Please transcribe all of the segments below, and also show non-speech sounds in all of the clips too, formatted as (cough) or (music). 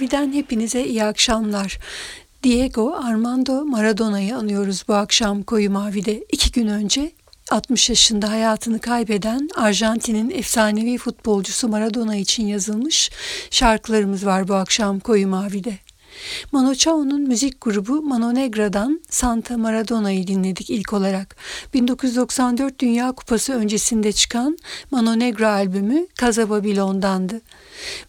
Mavi'den hepinize iyi akşamlar. Diego Armando Maradona'yı anıyoruz bu akşam Koyu Mavi'de. iki gün önce 60 yaşında hayatını kaybeden Arjantin'in efsanevi futbolcusu Maradona için yazılmış şarkılarımız var bu akşam Koyu Mavi'de. Mano Chao'nun müzik grubu Mano Negra'dan Santa Maradona'yı dinledik ilk olarak. 1994 Dünya Kupası öncesinde çıkan Mano Negra albümü Casa Babilon'dandı.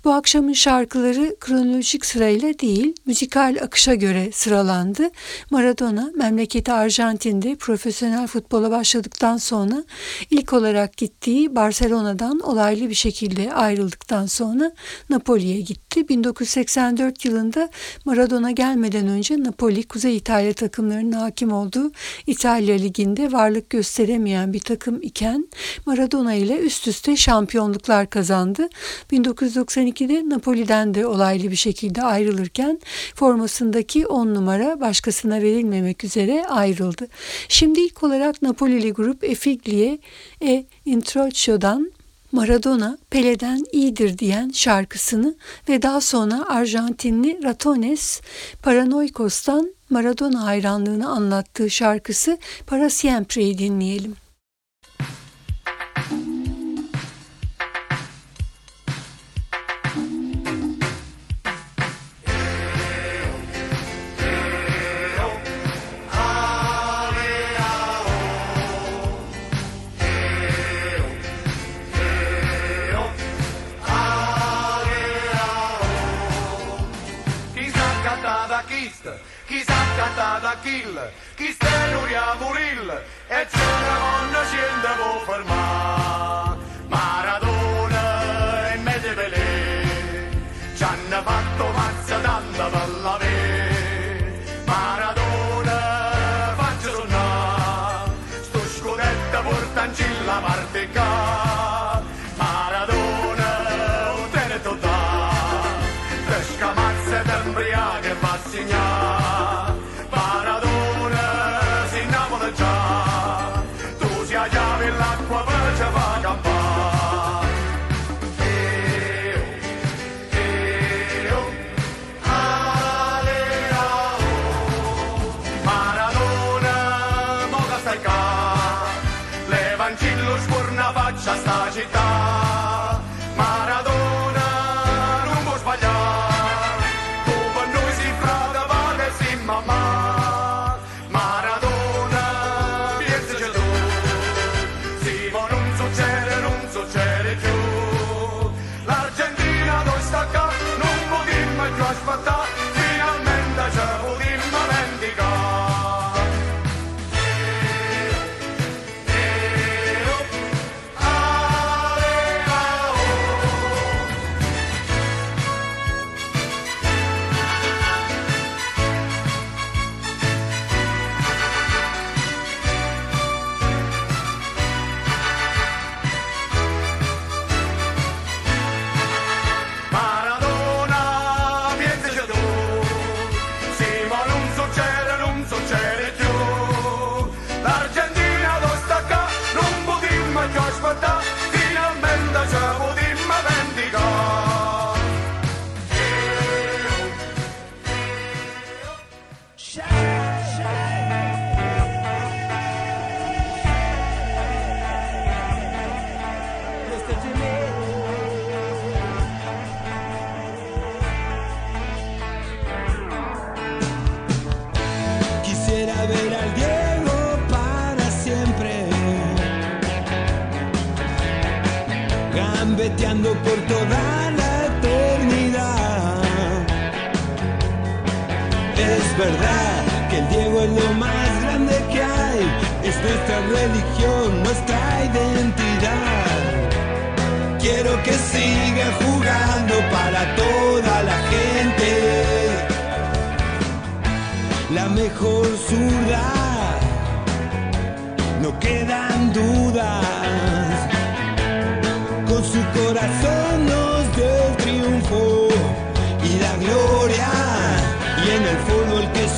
Bu akşamın şarkıları kronolojik sırayla değil, müzikal akışa göre sıralandı. Maradona memleketi Arjantin'de profesyonel futbola başladıktan sonra ilk olarak gittiği Barcelona'dan olaylı bir şekilde ayrıldıktan sonra Napoli'ye gitti. 1984 yılında Maradona gelmeden önce Napoli Kuzey İtalya takımlarının hakim olduğu İtalya Ligi'nde varlık gösteremeyen bir takım iken Maradona ile üst üste şampiyonluklar kazandı. 1992'de Napoli'den de olaylı bir şekilde ayrılırken formasındaki 10 numara başkasına verilmemek üzere ayrıldı. Şimdi ilk olarak Napoli'li grup Efiglie e Introcio'dan Maradona Pele'den iyidir diyen şarkısını ve daha sonra Arjantinli Ratones Paranoikos'tan Maradona hayranlığını anlattığı şarkısı Para Siempre'yi dinleyelim.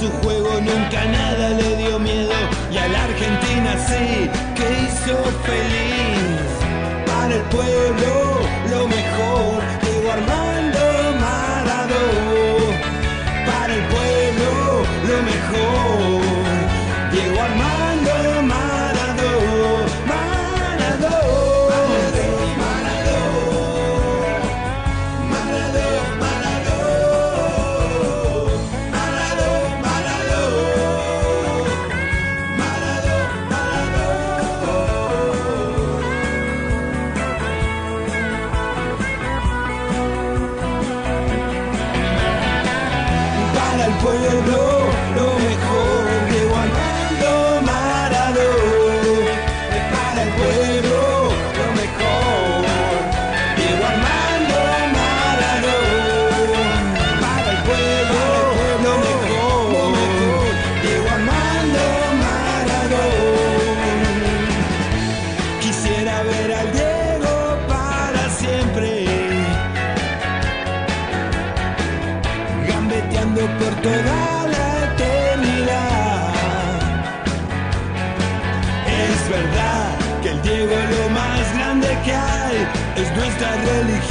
Su juego nunca nada le dio miedo. Y a la Argentina sí que hizo feliz.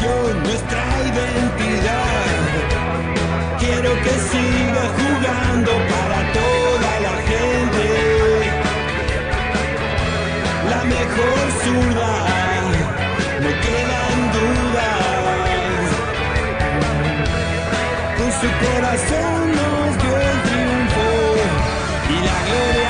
Nuestra identidad. Quiero que siga jugando para toda la gente. La mejor zurda, no quedan dudas. Con su corazón nos dio el triunfo y la gloria.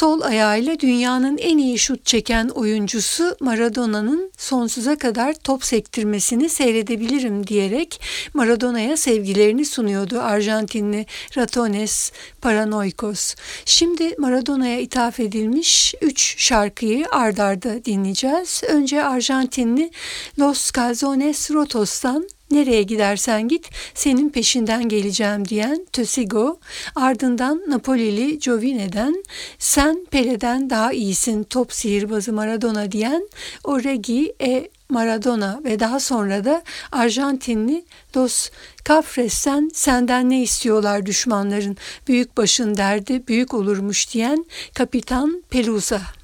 Sol ayağıyla dünyanın en iyi şut çeken oyuncusu Maradona'nın sonsuza kadar top sektirmesini seyredebilirim diyerek Maradona'ya sevgilerini sunuyordu Arjantinli Ratones Paranoikos. Şimdi Maradona'ya ithaf edilmiş 3 şarkıyı ardarda dinleyeceğiz. Önce Arjantinli Los Calzones Rotos'tan Nereye gidersen git senin peşinden geleceğim diyen Tösigo, ardından Napolili Giovine'den sen Pele'den daha iyisin top sihirbazı Maradona diyen Oregi e Maradona ve daha sonra da Arjantinli Dos Cafres'ten senden ne istiyorlar düşmanların büyük başın derdi büyük olurmuş diyen Kapitan Pelusa.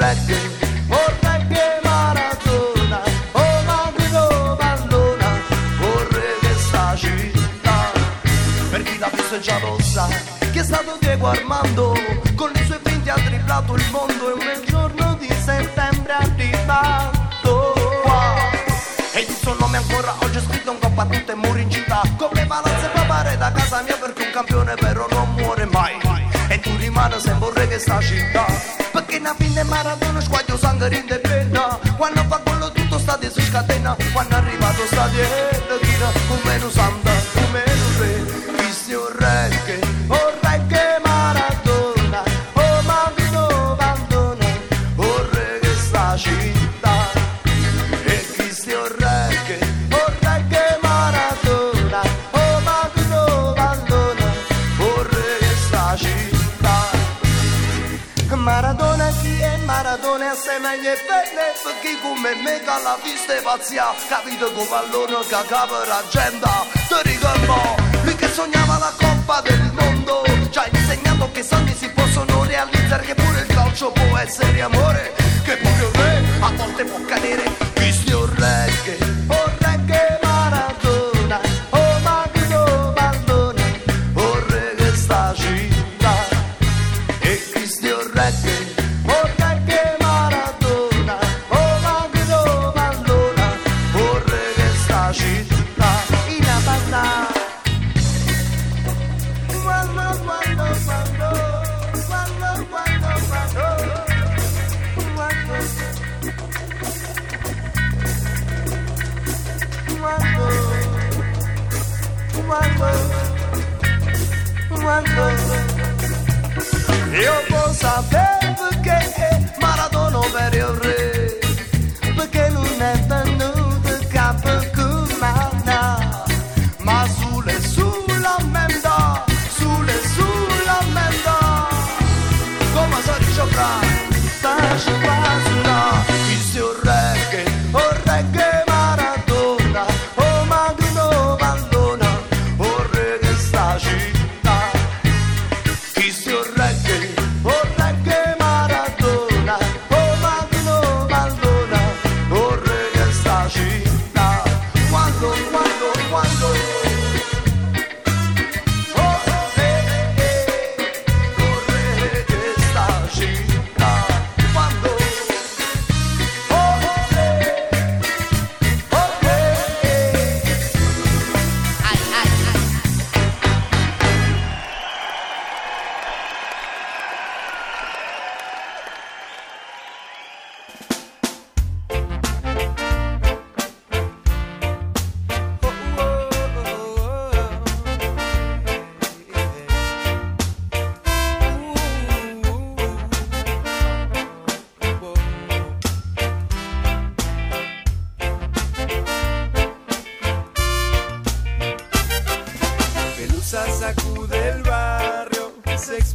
Reggae, oh reggae Maradona, oh ma grido abbandona, vorrei che sta città, per chi l'ha visto già lo sa, che è stato Diego Armando, con i suoi finti ha dribblato il mondo e un giorno di settembre arrivato qua. E il suo nome ancora oggi è scritto in coppa a tutte muri in città. Come palazzo e papare da casa mia perché un campione però non muore mai. E tu rimani un re che sta città che na fin de Maradona squaglio sanguine penna quando fa quello tutto sta di su scatena quando è arrivato sta di Latina come non sanno belle perché come me che la pazzia. Capito come pallone che capa l'agenda ti ricordo lui che sognava la coppa del mondo. Ci ha insegnato che sogni si possono realizzare che pure il calcio può essere amore. Che pure un a volte può cadere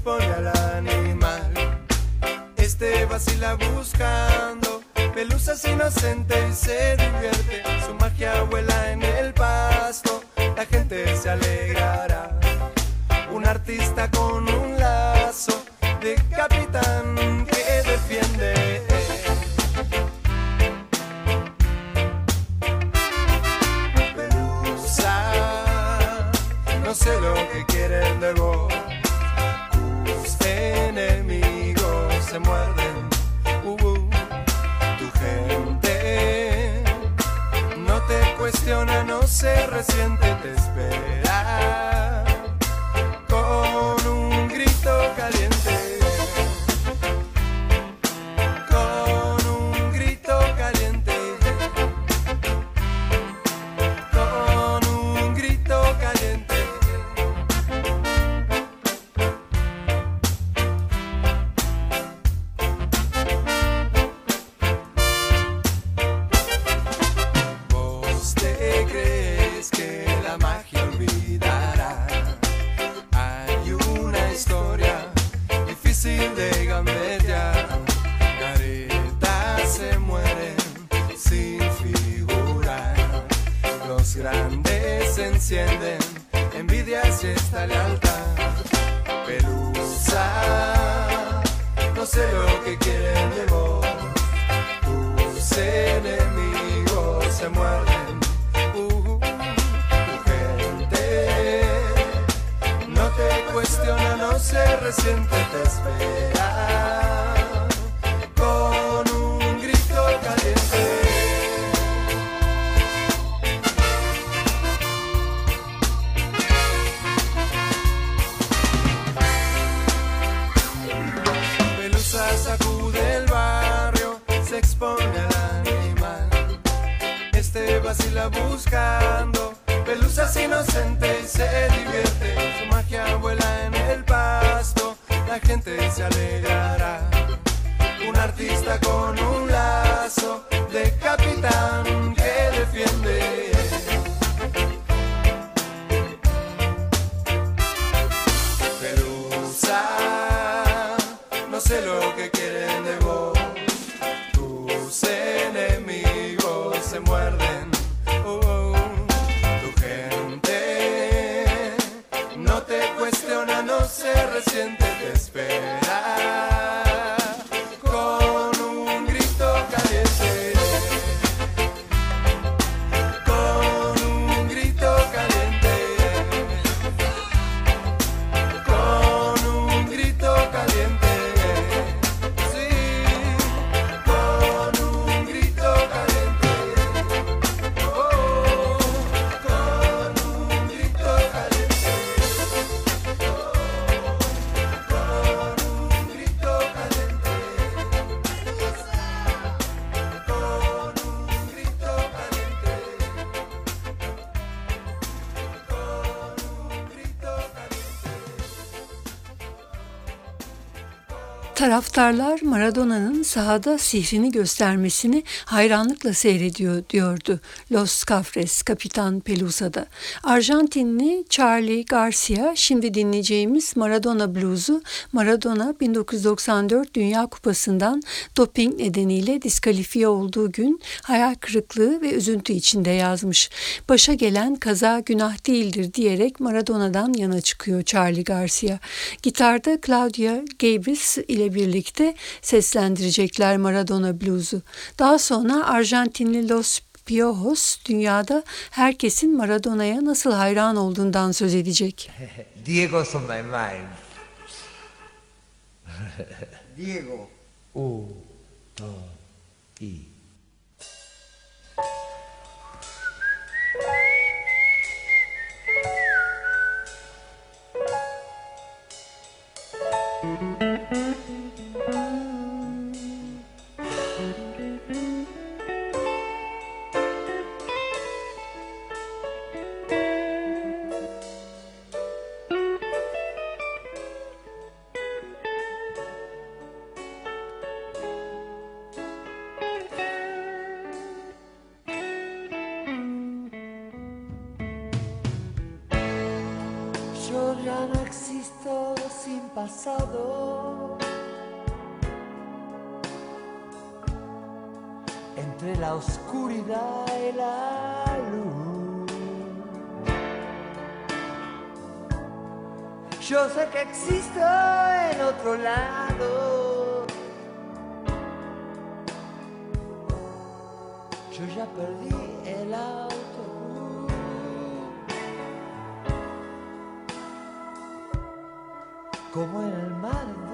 expone al animal. Este vacila buscando pelusas inocente y se divierte. Su magia vuela en el pasto, la gente se alegrará. Un artista con un lazo de capitán que defiende. Pelusa, no sé lo que Uh, uh. tu gente no te cuestiona, no se resiente, te espera se resiente, te espera. Taraftarlar Maradona'nın sahada sihrini göstermesini hayranlıkla seyrediyor diyordu Los Cafres Kapitan Pelusa'da. Arjantinli Charlie Garcia şimdi dinleyeceğimiz Maradona Blues'u Maradona 1994 Dünya Kupası'ndan doping nedeniyle diskalifiye olduğu gün hayal kırıklığı ve üzüntü içinde yazmış. Başa gelen kaza günah değildir diyerek Maradona'dan yana çıkıyor Charlie Garcia. Gitarda Claudia Gabris ile birlikte seslendirecekler Maradona Blues'u. Daha sonra Arjantinli Los Piojos dünyada herkesin Maradona'ya nasıl hayran olduğundan söz edecek. (laughs) Diego's on my mind. (laughs) Diego. Un, dos, y. Yo sé que existo en otro lado. Yo ya perdí el autobús. como el mar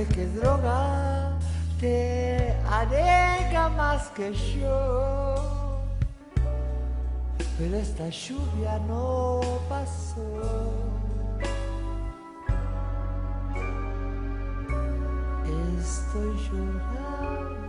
sé qué droga te alega más que yo, pero esta lluvia no pasó. Estoy llorando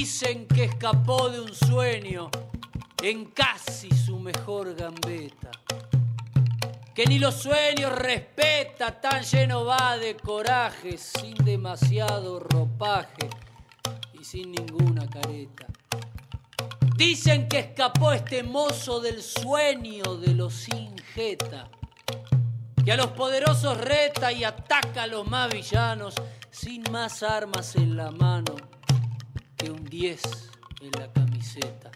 Dicen que escapó de un sueño en casi su mejor gambeta. Que ni los sueños respeta, tan lleno va de coraje, sin demasiado ropaje y sin ninguna careta. Dicen que escapó este mozo del sueño de los ingeta, que a los poderosos reta y ataca a los más villanos sin más armas en la mano que un 10 en la camiseta.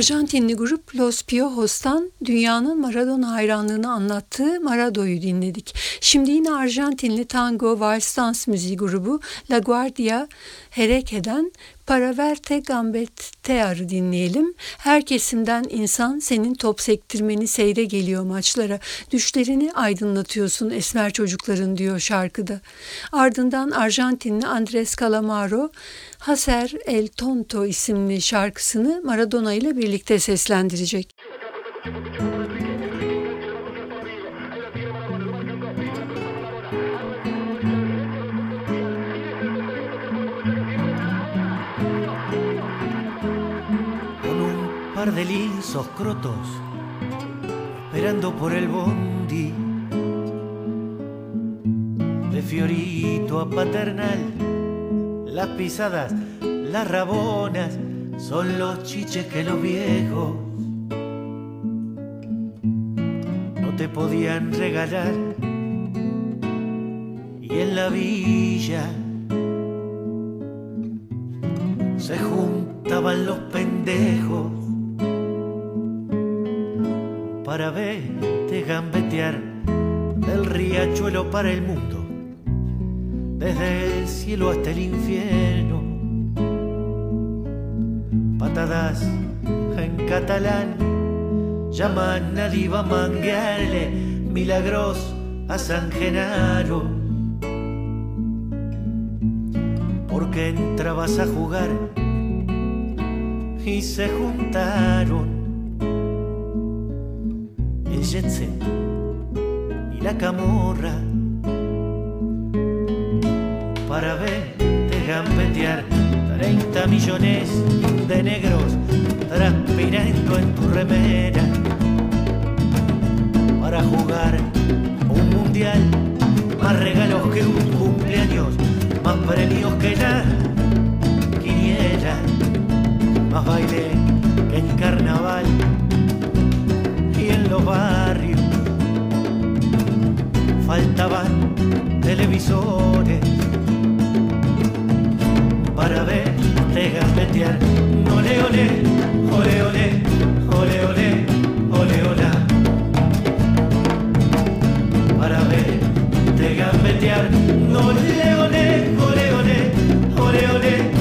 Arjantinli grup Los Piojos'tan dünyanın Maradona hayranlığını anlattığı Marado'yu dinledik. Şimdi yine Arjantinli tango vals dans müziği grubu La Guardia Hereke'den Para Verte Gambet Tear'ı dinleyelim. Her kesimden insan senin top sektirmeni seyre geliyor maçlara. Düşlerini aydınlatıyorsun esmer çocukların diyor şarkıda. Ardından Arjantinli Andres Calamaro Haser El Tonto isimli şarkısını Maradona ile birlikte seslendirecek. de lisos crotos, esperando por el bondi. De Fiorito a Paternal, las pisadas, las rabonas, son los chiches que los viejos no te podían regalar. Y en la villa se juntaban los pendejos para verte gambetear del riachuelo para el mundo, desde el cielo hasta el infierno. Patadas en catalán llaman a diva manguearle milagros a San Genaro. Porque entrabas a jugar y se juntaron el jet set y la camorra para verte gambetear. 30 millones de negros transpirando en tu remera. Para jugar un mundial más regalos que un cumpleaños más premios que la quiniela más baile que en carnaval y en los barrios. Faltaban televisores para verte gambetear. Ole, ole, ole, ole, ole, ole, ole, hola. Para verte gambetear. Ole, ole, ole, ole, ole, ole,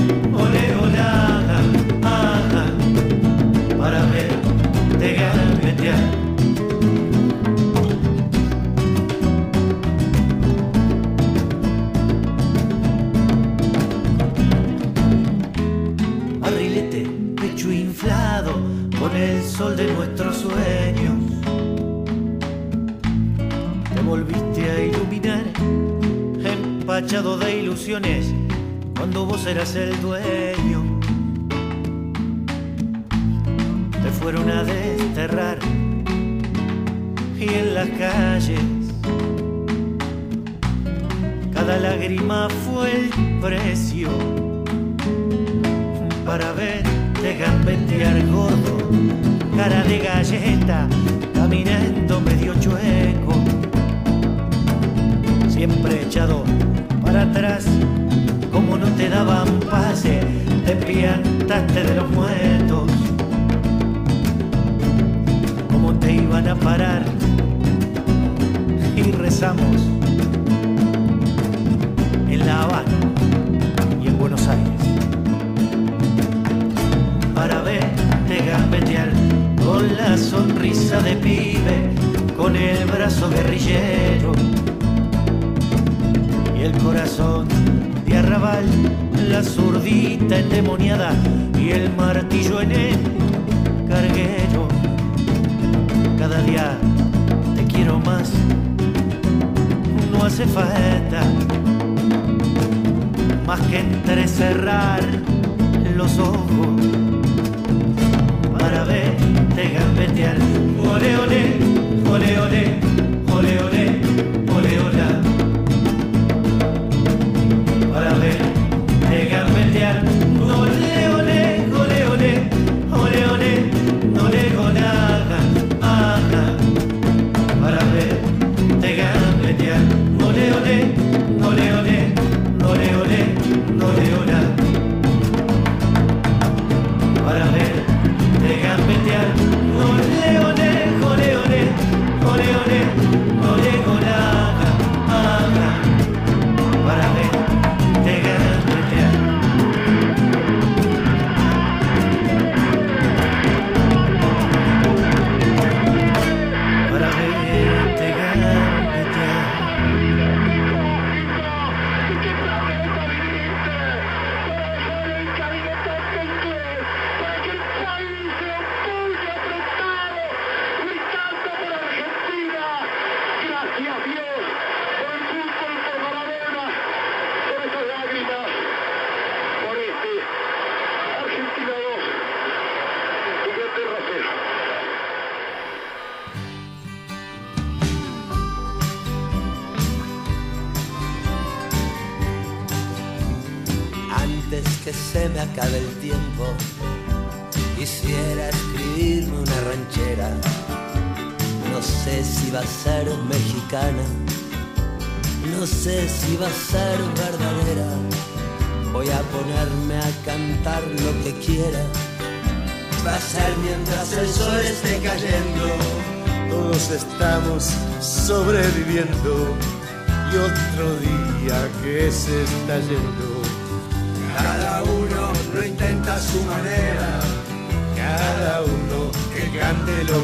sol de nuestros sueños. Te volviste a iluminar, empachado de ilusiones, cuando vos eras el dueño. Te fueron a desterrar y en las calles cada lágrima fue el precio para verte gambetear gordo, cara de galleta, caminando medio chueco, siempre echado para atrás, como no te daban pase, te piantaste de los muertos, como te iban a parar y rezamos en La Habana y en Buenos Aires. Para verte gambetear con la sonrisa de pibe, con el brazo guerrillero y el corazón de arrabal, la zurdita endemoniada y el martillo en el carguero. Cada día te quiero más, no hace falta más que entrecerrar los ojos para verte gambetear. Ole, ole, ole, ole, ole, ole, ole, ola.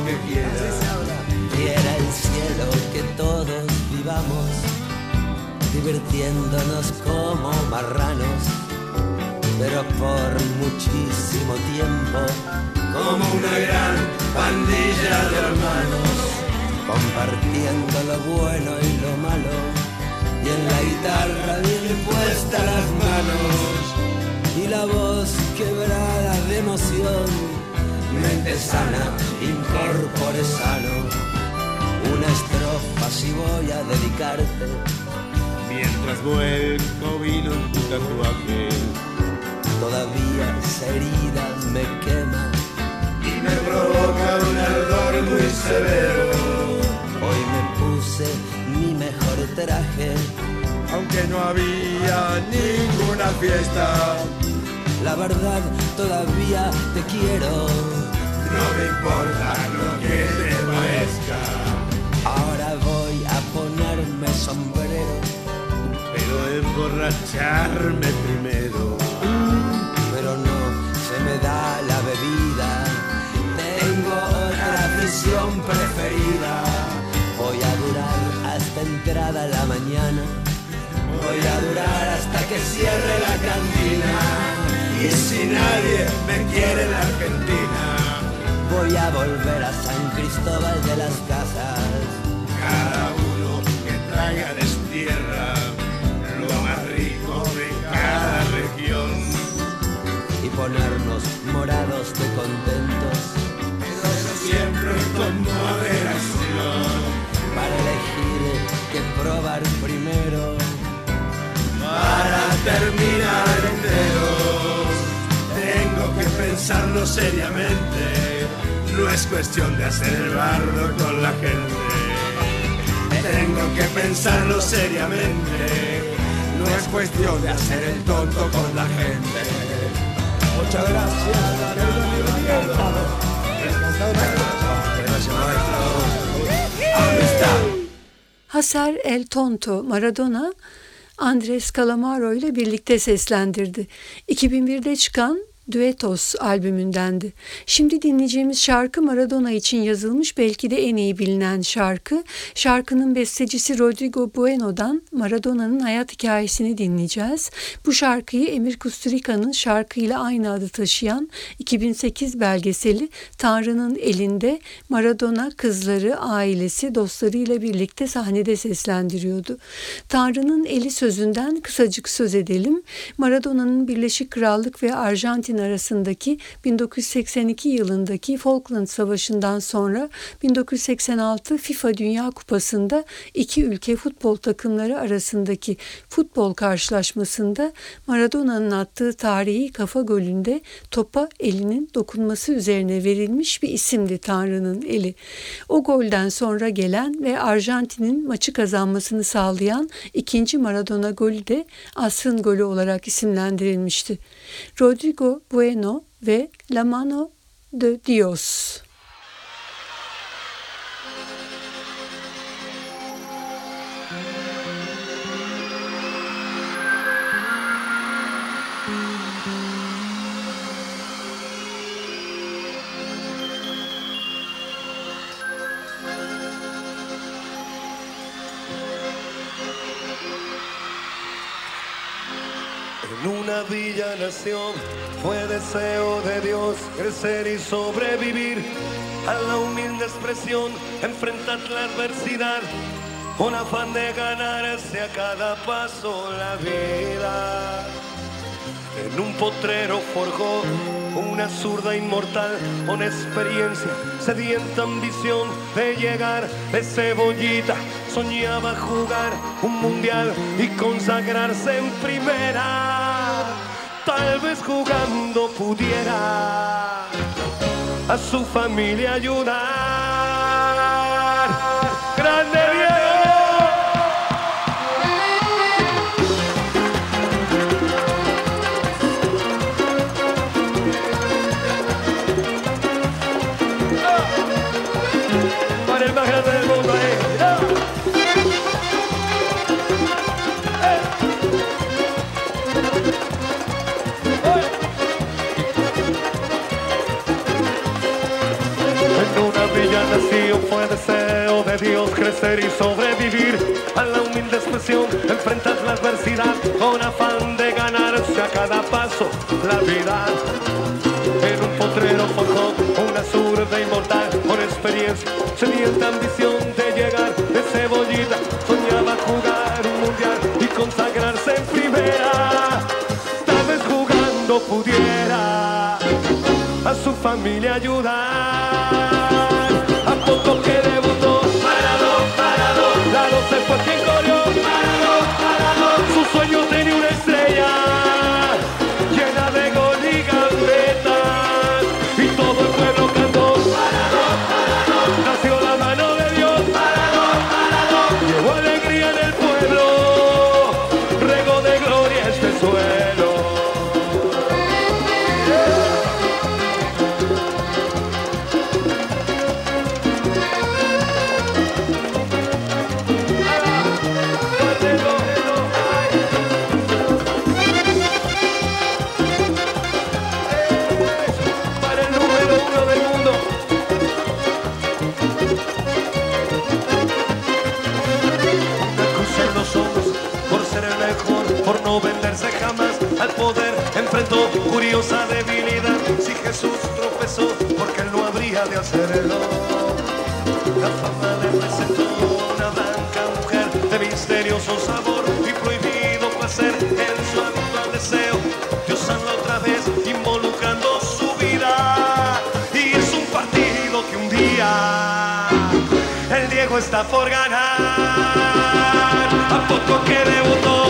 Que quiera. Quiera el cielo que todos vivamos, divirtiéndonos como marranos, pero por muchísimo tiempo, como una gran pandilla de hermanos, compartiendo lo bueno y lo malo, y en la guitarra bien puestas las manos, y la voz quebrada de emoción, mente sana, incorpore sano una estrofa si voy a dedicarte. Mientras vuelco vino en tu tatuaje. Todavía esa herida me quema y me provoca un ardor muy severo. Hoy me puse mi mejor traje, aunque no había ninguna fiesta. La verdad todavía te quiero. No me importa lo que te parezca. Ahora voy a ponerme sombrero, pero emborracharme primero. Pero no se me da la bebida. Tengo otra afición preferida. Voy a durar hasta entrada la mañana. Voy a durar hasta que cierre la cantina. Y si nadie me quiere en la Argentina, voy a volver a San Cristóbal de las Casas. Cada uno que traiga destierra lo más rico de cada región. y pensarlo seriamente. No es cuestión de hacer el bardo con la gente. Tengo que pensarlo seriamente. No es cuestión de hacer el tonto con la gente. Muchas gracias. Haser El Tonto Maradona Andres Calamaro ile birlikte seslendirdi. 2001'de çıkan Duetos albümündendi. Şimdi dinleyeceğimiz şarkı Maradona için yazılmış belki de en iyi bilinen şarkı. Şarkının bestecisi Rodrigo Bueno'dan Maradona'nın hayat hikayesini dinleyeceğiz. Bu şarkıyı Emir Kusturica'nın şarkıyla aynı adı taşıyan 2008 belgeseli Tanrı'nın elinde Maradona kızları, ailesi, dostlarıyla birlikte sahnede seslendiriyordu. Tanrı'nın eli sözünden kısacık söz edelim. Maradona'nın Birleşik Krallık ve Arjantin arasındaki 1982 yılındaki Falkland Savaşı'ndan sonra 1986 FIFA Dünya Kupası'nda iki ülke futbol takımları arasındaki futbol karşılaşmasında Maradona'nın attığı tarihi kafa golünde topa elinin dokunması üzerine verilmiş bir isimdi Tanrı'nın eli. O golden sonra gelen ve Arjantin'in maçı kazanmasını sağlayan ikinci Maradona golü de asrın golü olarak isimlendirilmişti. Rodrigo Bueno ve La Mano de Dios. Fue deseo de Dios crecer y sobrevivir a la humilde expresión, enfrentar la adversidad, con afán de ganarse a cada paso la vida. En un potrero forjó una zurda inmortal con experiencia, sedienta ambición de llegar de cebollita. Soñaba jugar un mundial y consagrarse en primera. Tal vez jugando pudiera a su familia ayudar. Fue deseo de Dios crecer y sobrevivir a la humilde expresión, enfrentar la adversidad con afán de ganarse a cada paso la vida. En un potrero forjó una zurda inmortal con experiencia, sedienta ambición de llegar de cebollita, soñaba jugar un mundial y consagrarse en primera. Tal vez jugando pudiera a su familia ayudar. Quien corrió, parado, parado. Su sueño tenía La fama le presentó una blanca mujer de misterioso sabor y prohibido placer en su habitual deseo de usarla otra vez involucrando su vida. Y es un partido que un día el Diego está por ganar. A poco que debutó,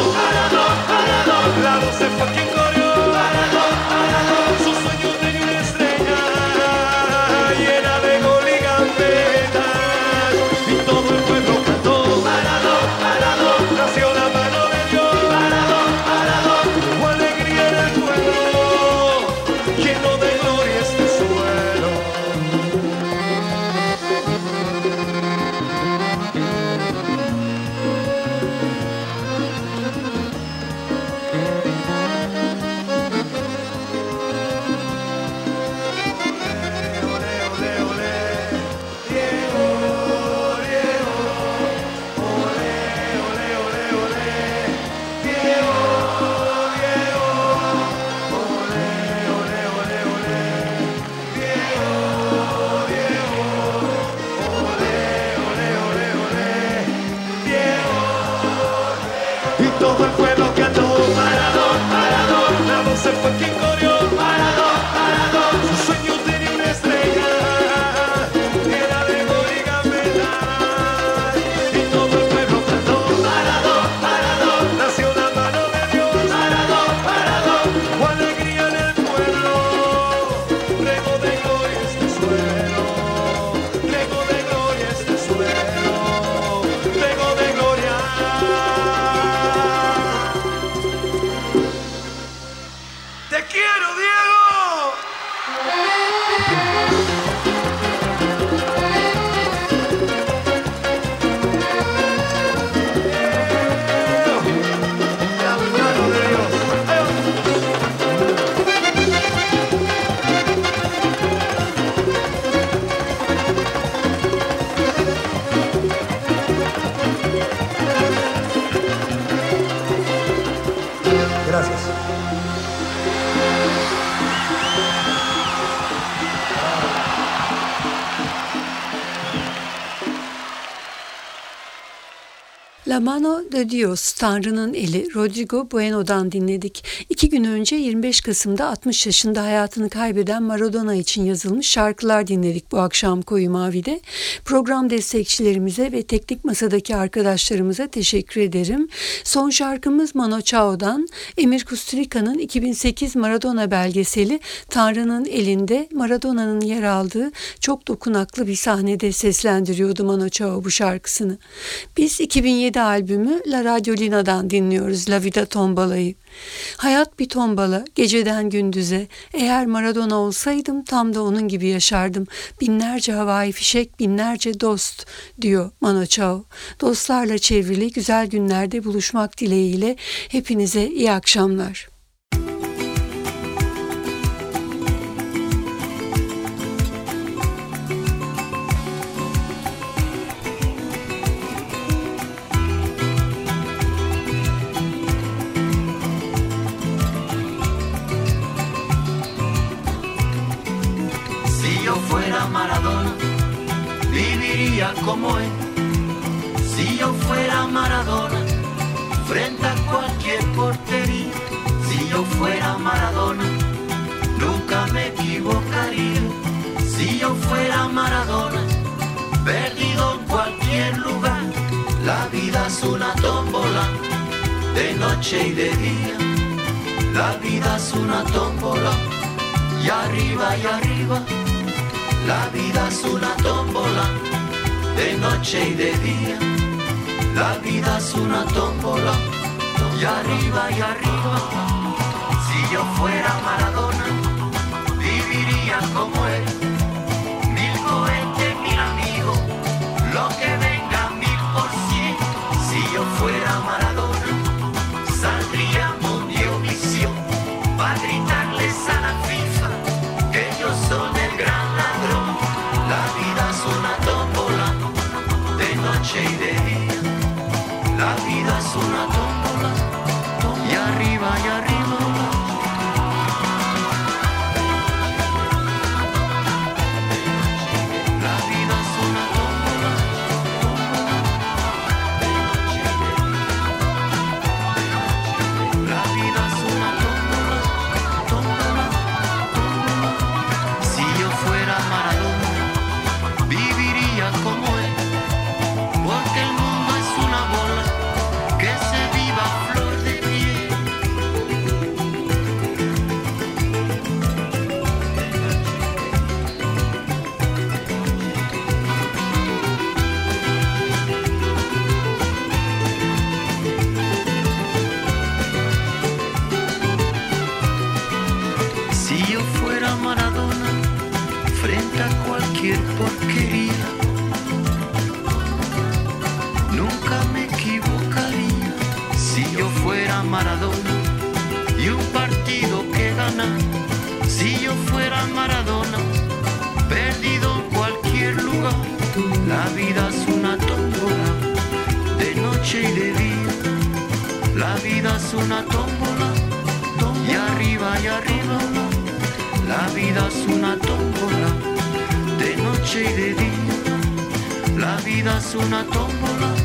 De Dios, Tanrı'nın Eli, Rodrigo Bueno'dan dinledik. İki gün önce 25 Kasım'da 60 yaşında hayatını kaybeden Maradona için yazılmış şarkılar dinledik bu akşam Koyu Mavi'de. Program destekçilerimize ve teknik masadaki arkadaşlarımıza teşekkür ederim. Son şarkımız Mano Chao'dan Emir Kusturica'nın 2008 Maradona belgeseli Tanrı'nın Elinde Maradona'nın yer aldığı çok dokunaklı bir sahnede seslendiriyordu Mano Chao bu şarkısını. Biz 2007 albümü La Radiolina'dan dinliyoruz La Vida Tombala'yı. Hayat bir tombala, geceden gündüze. Eğer Maradona olsaydım tam da onun gibi yaşardım. Binlerce havai fişek, binlerce dost diyor Mano Chao. Dostlarla çevrili güzel günlerde buluşmak dileğiyle hepinize iyi akşamlar. Fuera Maradona, frente a cualquier portería. Si yo fuera Maradona, nunca me equivocaría. Si yo fuera Maradona, perdido en cualquier lugar. La vida es una tómbola, de noche y de día. La vida es una tómbola, y arriba y arriba. La vida es una tómbola, de noche y de día. La vida es una tómbola, y arriba y arriba. Si yo fuera Maradona, viviría como él. Una tómbola, y arriba y arriba, la vida es una tómbola, de noche y de día, la vida es una tómbola, tómbola,